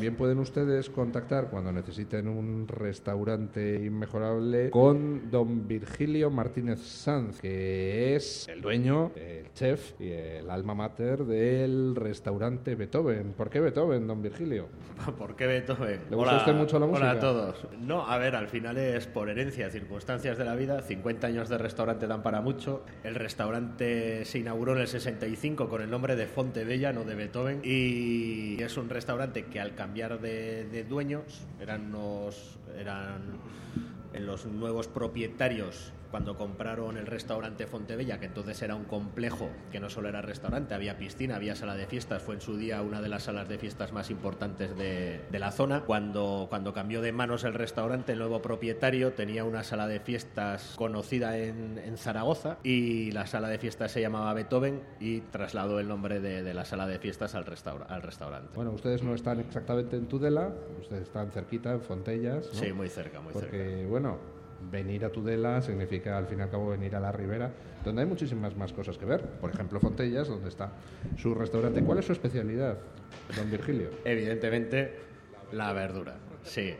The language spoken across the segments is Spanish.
Bien pueden ustedes contactar cuando necesiten un restaurante inmejorable con don Virgilio Martínez Sanz, que es el dueño, el chef y el alma mater del restaurante Beethoven. ¿Por qué Beethoven, don Virgilio? ¿Por qué Beethoven? ¿Le gusta a usted mucho la música? Hola a todos. No, a ver, al final es por herencia, circunstancias de la vida. 50 años de restaurante dan para mucho. El restaurante se inauguró en el 65 con el nombre de Fonte Bella, no de Beethoven. Y es un restaurante que al cambiar de, de dueños, eran unos, eran en los nuevos propietarios cuando compraron el restaurante Fontebella, que entonces era un complejo que no solo era restaurante, había piscina, había sala de fiestas, fue en su día una de las salas de fiestas más importantes de, de la zona. Cuando, cuando cambió de manos el restaurante, el nuevo propietario tenía una sala de fiestas conocida en, en Zaragoza y la sala de fiestas se llamaba Beethoven y trasladó el nombre de, de la sala de fiestas al, restaura, al restaurante. Bueno, ustedes no están exactamente en Tudela, ustedes están cerquita, en Fontellas. ¿no? Sí, muy cerca, muy Porque, cerca. bueno, venir a Tudela significa al fin y al cabo venir a la Ribera, donde hay muchísimas más cosas que ver. Por ejemplo, Fontellas, donde está su restaurante. ¿Cuál es su especialidad, don Virgilio? Evidentemente, la verdura. Sí.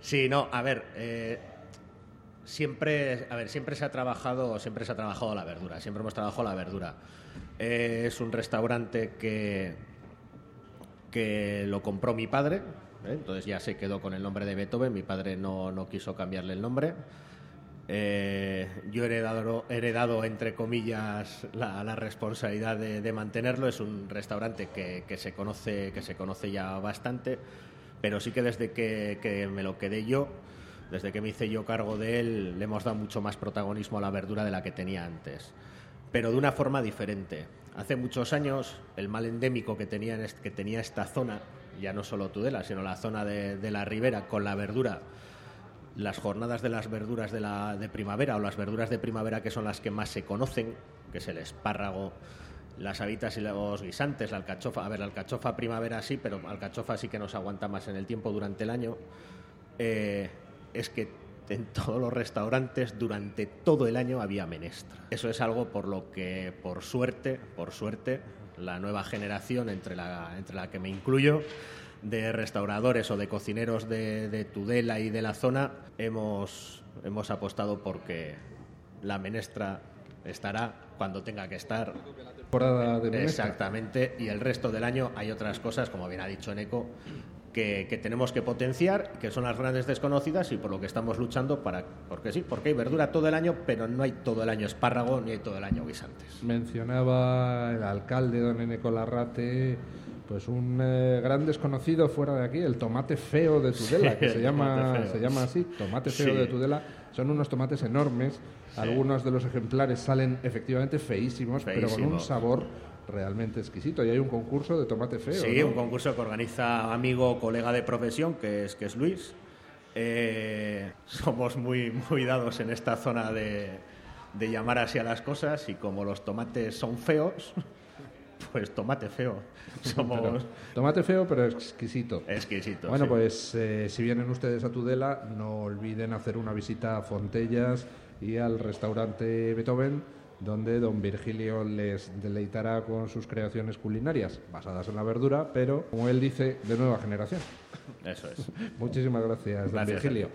Sí, no, a ver, eh, siempre, a ver, siempre se ha trabajado, siempre se ha trabajado la verdura, siempre hemos trabajado la verdura. Eh, es un restaurante que, que lo compró mi padre, ¿eh? entonces ya se quedó con el nombre de Beethoven, mi padre no, no quiso cambiarle el nombre. Eh, yo he heredado, he heredado, entre comillas, la, la responsabilidad de, de, mantenerlo. Es un restaurante que, que, se conoce, que se conoce ya bastante, pero sí que desde que, que, me lo quedé yo, desde que me hice yo cargo de él, le hemos dado mucho más protagonismo a la verdura de la que tenía antes, pero de una forma diferente. Hace muchos años, el mal endémico que tenía, que tenía esta zona, ya no solo Tudela, sino la zona de, la ribera, con la verdura, las jornadas de las verduras de, la, de primavera o las verduras de primavera que son las que más se conocen, que es el espárrago, las habitas y los guisantes, la alcachofa. A ver, la alcachofa primavera sí, pero alcachofa sí que nos aguanta más en el tiempo durante el año. Eh, es que en todos los restaurantes durante todo el año había menestra. Eso es algo por lo que, por suerte, por suerte, la nueva generación, entre la, entre la que me incluyo, de restauradores o de cocineros de, de, Tudela y de la zona, hemos, hemos apostado porque la menestra estará cuando tenga que estar. Temporada de menestra. Exactamente, y el resto del año hay otras cosas, como bien ha dicho Neco, que, que, tenemos que potenciar, que son las grandes desconocidas y por lo que estamos luchando para, porque sí, porque hay verdura todo el año, pero no hay todo el año espárrago ni hay todo el año guisantes. Mencionaba el alcalde don Eneco Larrate pues un eh, gran desconocido fuera de aquí, el tomate feo de Tudela, sí, que se llama, se llama así, tomate feo sí. de Tudela. Son unos tomates enormes, sí. algunos de los ejemplares salen efectivamente feísimos, Feísimo. pero con un sabor realmente exquisito. Y hay un concurso de tomate feo. Sí, ¿no? un concurso que organiza amigo, colega de profesión, que es, que es Luis. Eh, somos muy, muy dados en esta zona de, de llamar así a las cosas y como los tomates son feos, pues tomate feo. Somos... Pero, tomate feo, pero exquisito. Exquisito. Bueno, sí. pues eh, si vienen ustedes a Tudela, no olviden hacer una visita a Fontellas y al restaurante Beethoven, donde don Virgilio les deleitará con sus creaciones culinarias, basadas en la verdura, pero, como él dice, de nueva generación. Eso es. Muchísimas gracias, don gracias Virgilio.